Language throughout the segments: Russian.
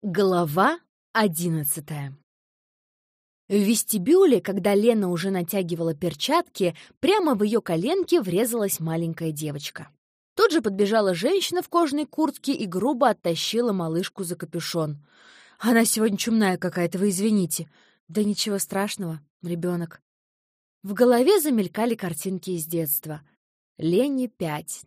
Глава одиннадцатая В вестибюле, когда Лена уже натягивала перчатки, прямо в ее коленке врезалась маленькая девочка. Тут же подбежала женщина в кожаной куртке и грубо оттащила малышку за капюшон. «Она сегодня чумная какая-то, вы извините». «Да ничего страшного, ребенок». В голове замелькали картинки из детства. Лене пять,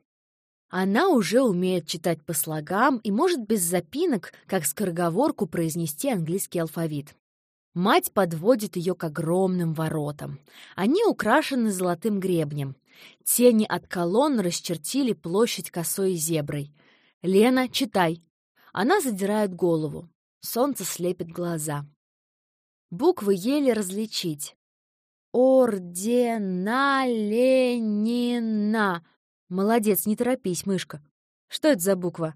она уже умеет читать по слогам и может без запинок, как скороговорку, произнести английский алфавит. Мать подводит ее к огромным воротам. Они украшены золотым гребнем. Тени от колонн расчертили площадь косой зеброй. «Лена, читай!» Она задирает голову. Солнце слепит глаза. Буквы еле различить. «Ордена Ленина!» Молодец, не торопись, мышка. Что это за буква?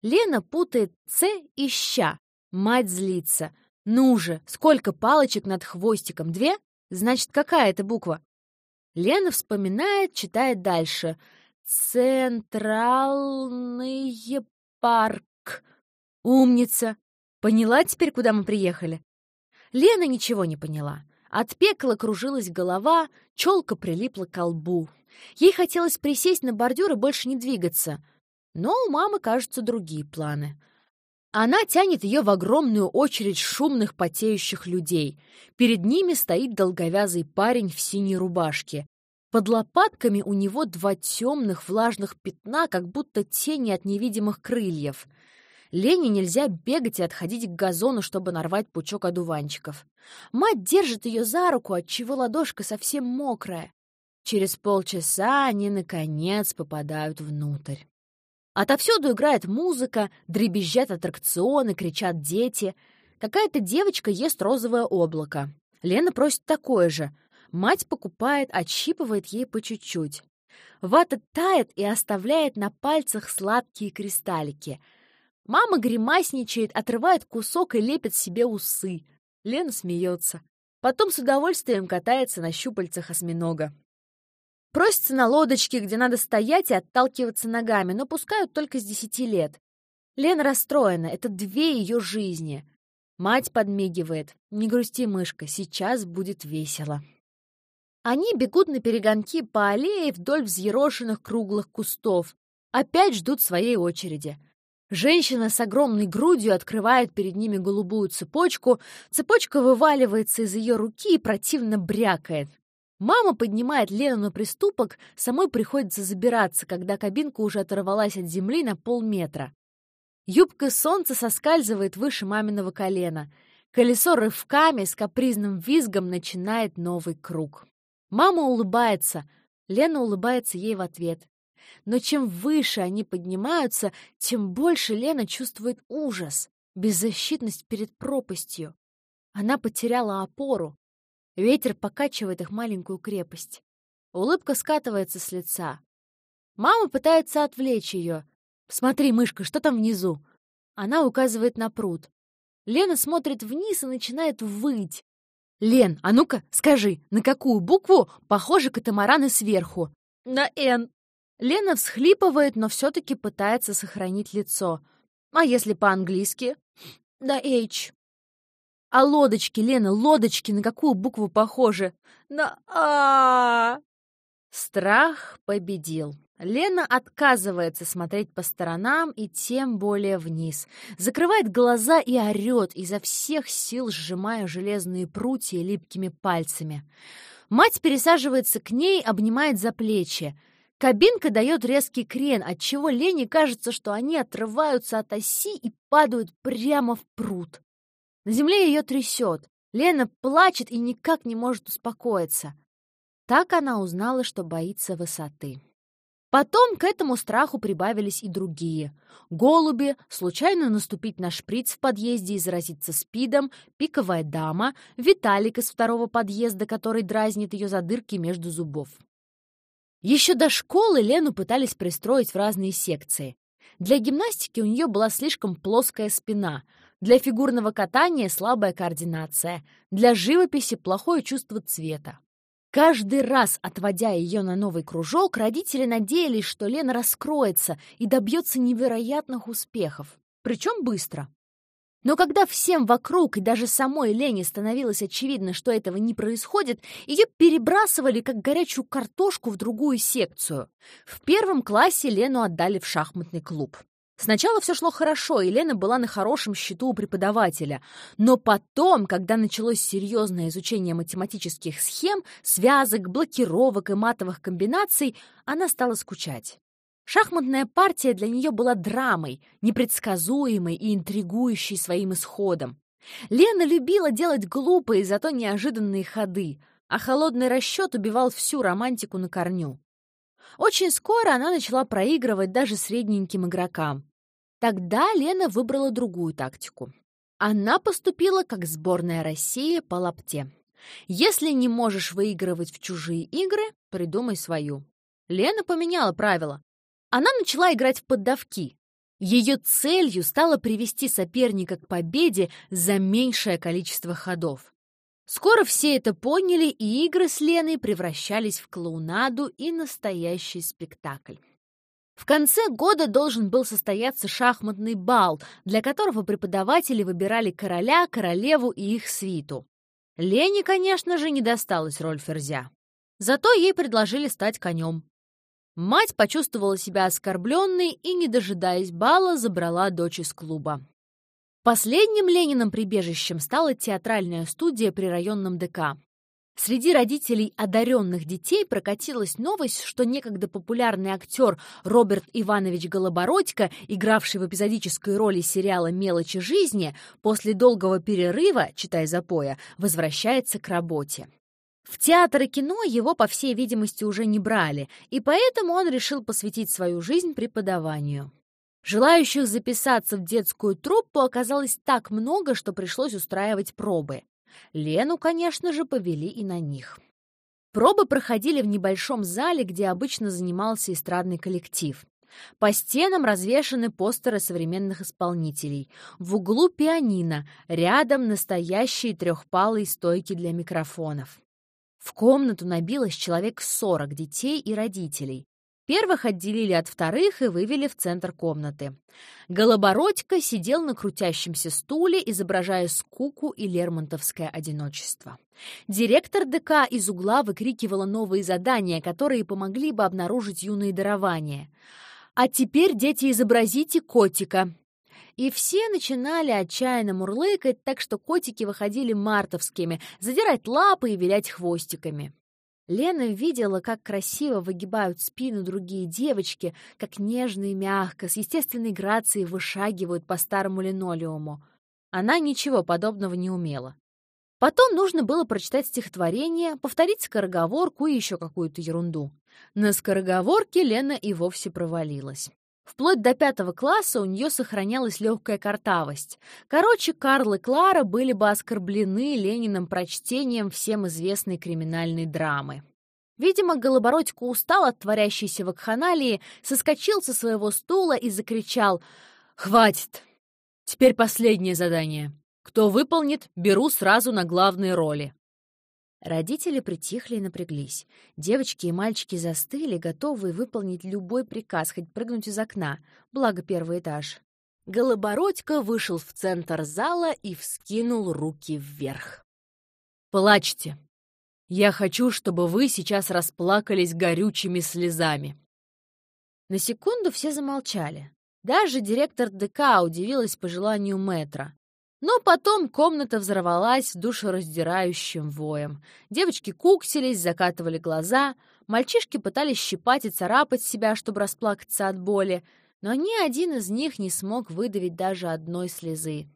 Лена путает «ц» и «ща». Мать злится. Ну же, сколько палочек над хвостиком? Две? Значит, какая это буква? Лена вспоминает, читает дальше. Центральный парк. Умница. Поняла теперь, куда мы приехали? Лена ничего не поняла. От пекла кружилась голова, челка прилипла к лбу. Ей хотелось присесть на бордюр и больше не двигаться. Но у мамы, кажутся, другие планы. Она тянет ее в огромную очередь шумных потеющих людей. Перед ними стоит долговязый парень в синей рубашке. Под лопатками у него два темных влажных пятна, как будто тени от невидимых крыльев. Лене нельзя бегать и отходить к газону, чтобы нарвать пучок одуванчиков. Мать держит ее за руку, отчего ладошка совсем мокрая. Через полчаса они, наконец, попадают внутрь. Отовсюду играет музыка, дребезжат аттракционы, кричат дети. Какая-то девочка ест розовое облако. Лена просит такое же. Мать покупает, отщипывает ей по чуть-чуть. Вата тает и оставляет на пальцах сладкие кристаллики. Мама гримасничает, отрывает кусок и лепит себе усы. Лена смеется. Потом с удовольствием катается на щупальцах осьминога. Просятся на лодочке, где надо стоять и отталкиваться ногами, но пускают только с десяти лет. Лена расстроена, это две ее жизни. Мать подмигивает. «Не грусти, мышка, сейчас будет весело». Они бегут на перегонки по аллее вдоль взъерошенных круглых кустов. Опять ждут своей очереди. Женщина с огромной грудью открывает перед ними голубую цепочку. Цепочка вываливается из ее руки и противно брякает. Мама поднимает Лену на приступок, самой приходится забираться, когда кабинка уже оторвалась от земли на полметра. Юбка солнца соскальзывает выше маминого колена. Колесо рывками с капризным визгом начинает новый круг. Мама улыбается, Лена улыбается ей в ответ. Но чем выше они поднимаются, тем больше Лена чувствует ужас, беззащитность перед пропастью. Она потеряла опору. Ветер покачивает их маленькую крепость. Улыбка скатывается с лица. Мама пытается отвлечь ее. «Смотри, мышка, что там внизу?» Она указывает на пруд. Лена смотрит вниз и начинает выть. «Лен, а ну-ка, скажи, на какую букву похожи катамараны сверху?» «На «Н». Лена всхлипывает, но все-таки пытается сохранить лицо. «А если по-английски?» «На H». А лодочки, Лена, лодочки, на какую букву похожи? На а, Страх победил. Лена отказывается смотреть по сторонам и тем более вниз. Закрывает глаза и орет, изо всех сил сжимая железные прутья липкими пальцами. Мать пересаживается к ней, обнимает за плечи. Кабинка дает резкий крен, отчего Лене кажется, что они отрываются от оси и падают прямо в пруд. На земле ее трясет. Лена плачет и никак не может успокоиться. Так она узнала, что боится высоты. Потом к этому страху прибавились и другие. Голуби, случайно наступить на шприц в подъезде и заразиться спидом, пиковая дама, Виталик из второго подъезда, который дразнит ее за дырки между зубов. Еще до школы Лену пытались пристроить в разные секции. Для гимнастики у нее была слишком плоская спина, для фигурного катания слабая координация, для живописи плохое чувство цвета. Каждый раз, отводя ее на новый кружок, родители надеялись, что Лена раскроется и добьется невероятных успехов, причем быстро. Но когда всем вокруг и даже самой Лене становилось очевидно, что этого не происходит, ее перебрасывали как горячую картошку в другую секцию. В первом классе Лену отдали в шахматный клуб. Сначала все шло хорошо, и Лена была на хорошем счету у преподавателя. Но потом, когда началось серьезное изучение математических схем, связок, блокировок и матовых комбинаций, она стала скучать. Шахматная партия для нее была драмой, непредсказуемой и интригующей своим исходом. Лена любила делать глупые, зато неожиданные ходы, а холодный расчет убивал всю романтику на корню. Очень скоро она начала проигрывать даже средненьким игрокам. Тогда Лена выбрала другую тактику. Она поступила как сборная России по лапте. Если не можешь выигрывать в чужие игры, придумай свою. Лена поменяла правила. Она начала играть в поддавки. Ее целью стало привести соперника к победе за меньшее количество ходов. Скоро все это поняли, и игры с Леной превращались в клоунаду и настоящий спектакль. В конце года должен был состояться шахматный бал, для которого преподаватели выбирали короля, королеву и их свиту. Лене, конечно же, не досталась роль ферзя. Зато ей предложили стать конем. Мать почувствовала себя оскорбленной и, не дожидаясь бала, забрала дочь из клуба. Последним Лениным прибежищем стала театральная студия при районном ДК. Среди родителей одаренных детей прокатилась новость, что некогда популярный актер Роберт Иванович Голобородько, игравший в эпизодической роли сериала «Мелочи жизни», после долгого перерыва, читай запоя, возвращается к работе. В театр и кино его, по всей видимости, уже не брали, и поэтому он решил посвятить свою жизнь преподаванию. Желающих записаться в детскую труппу оказалось так много, что пришлось устраивать пробы. Лену, конечно же, повели и на них. Пробы проходили в небольшом зале, где обычно занимался эстрадный коллектив. По стенам развешаны постеры современных исполнителей. В углу пианино, рядом настоящие трехпалые стойки для микрофонов. В комнату набилось человек сорок детей и родителей. Первых отделили от вторых и вывели в центр комнаты. Голобородько сидел на крутящемся стуле, изображая скуку и лермонтовское одиночество. Директор ДК из угла выкрикивала новые задания, которые помогли бы обнаружить юные дарования. «А теперь, дети, изобразите котика!» И все начинали отчаянно мурлыкать, так что котики выходили мартовскими, задирать лапы и вилять хвостиками. Лена видела, как красиво выгибают спину другие девочки, как нежно и мягко, с естественной грацией вышагивают по старому линолеуму. Она ничего подобного не умела. Потом нужно было прочитать стихотворение, повторить скороговорку и еще какую-то ерунду. На скороговорке Лена и вовсе провалилась. Вплоть до пятого класса у нее сохранялась легкая картавость. Короче, Карл и Клара были бы оскорблены Лениным прочтением всем известной криминальной драмы. Видимо, Голобородько устал от творящейся вакханалии, соскочил со своего стула и закричал «Хватит! Теперь последнее задание. Кто выполнит, беру сразу на главные роли». Родители притихли и напряглись. Девочки и мальчики застыли, готовые выполнить любой приказ, хоть прыгнуть из окна, благо первый этаж. Голобородько вышел в центр зала и вскинул руки вверх. «Плачьте! Я хочу, чтобы вы сейчас расплакались горючими слезами!» На секунду все замолчали. Даже директор ДК удивилась пожеланию мэтра. Но потом комната взорвалась душераздирающим воем. Девочки куксились, закатывали глаза, мальчишки пытались щипать и царапать себя, чтобы расплакаться от боли, но ни один из них не смог выдавить даже одной слезы.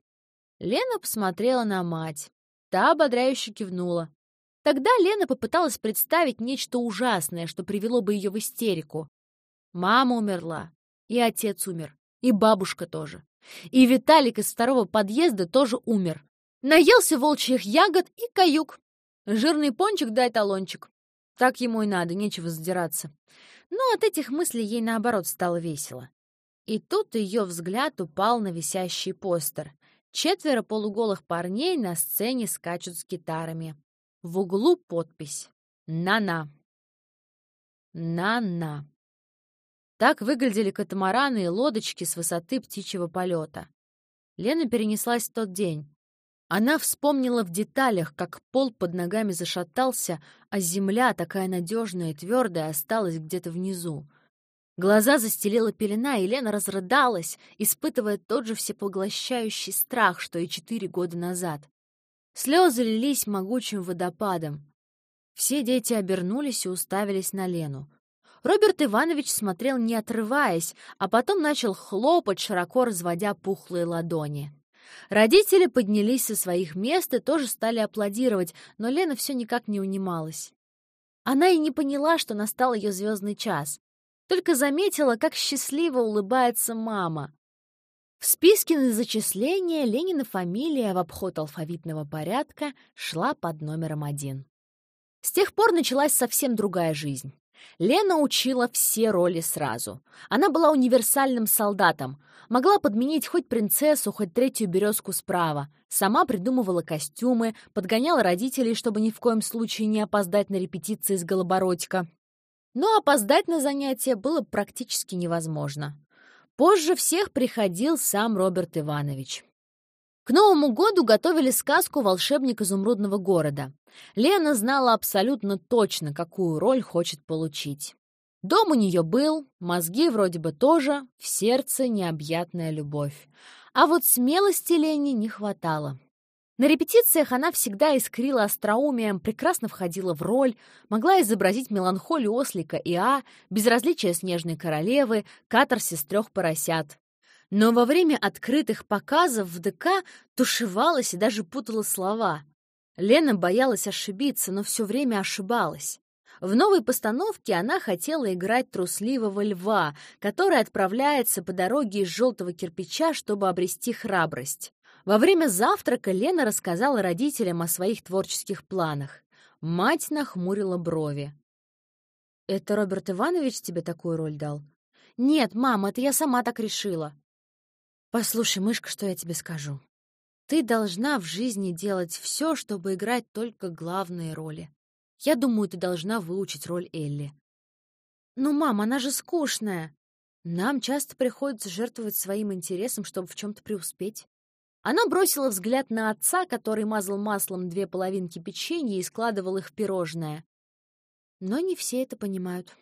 Лена посмотрела на мать. Та ободряюще кивнула. Тогда Лена попыталась представить нечто ужасное, что привело бы ее в истерику. Мама умерла, и отец умер, и бабушка тоже. И Виталик из второго подъезда тоже умер. Наелся волчьих ягод и каюк. Жирный пончик дай талончик. Так ему и надо, нечего задираться. Но от этих мыслей ей, наоборот, стало весело. И тут ее взгляд упал на висящий постер. Четверо полуголых парней на сцене скачут с гитарами. В углу подпись «На-на». «На-на». Так выглядели катамараны и лодочки с высоты птичьего полета. Лена перенеслась в тот день. Она вспомнила в деталях, как пол под ногами зашатался, а земля, такая надежная и твердая, осталась где-то внизу. Глаза застелила пелена, и Лена разрыдалась, испытывая тот же всепоглощающий страх, что и четыре года назад. Слезы лились могучим водопадом. Все дети обернулись и уставились на Лену. Роберт Иванович смотрел не отрываясь, а потом начал хлопать, широко разводя пухлые ладони. Родители поднялись со своих мест и тоже стали аплодировать, но Лена все никак не унималась. Она и не поняла, что настал ее звездный час. Только заметила, как счастливо улыбается мама. В списке на зачисление Ленина фамилия в обход алфавитного порядка шла под номером один. С тех пор началась совсем другая жизнь. Лена учила все роли сразу. Она была универсальным солдатом, могла подменить хоть принцессу, хоть третью березку справа. Сама придумывала костюмы, подгоняла родителей, чтобы ни в коем случае не опоздать на репетиции с Голобородько. Но опоздать на занятия было практически невозможно. Позже всех приходил сам Роберт Иванович. К Новому году готовили сказку «Волшебник изумрудного города». Лена знала абсолютно точно, какую роль хочет получить. Дом у нее был, мозги вроде бы тоже, в сердце необъятная любовь. А вот смелости Лене не хватало. На репетициях она всегда искрила остроумием, прекрасно входила в роль, могла изобразить меланхолию ослика и А, безразличие снежной королевы, катарсис трех поросят. Но во время открытых показов в ДК тушевалась и даже путала слова. Лена боялась ошибиться, но все время ошибалась. В новой постановке она хотела играть трусливого льва, который отправляется по дороге из желтого кирпича, чтобы обрести храбрость. Во время завтрака Лена рассказала родителям о своих творческих планах. Мать нахмурила брови. «Это Роберт Иванович тебе такую роль дал?» «Нет, мам, это я сама так решила». «Послушай, мышка, что я тебе скажу. Ты должна в жизни делать все, чтобы играть только главные роли. Я думаю, ты должна выучить роль Элли». «Ну, мам, она же скучная. Нам часто приходится жертвовать своим интересом, чтобы в чем-то преуспеть». Она бросила взгляд на отца, который мазал маслом две половинки печенья и складывал их в пирожное. Но не все это понимают.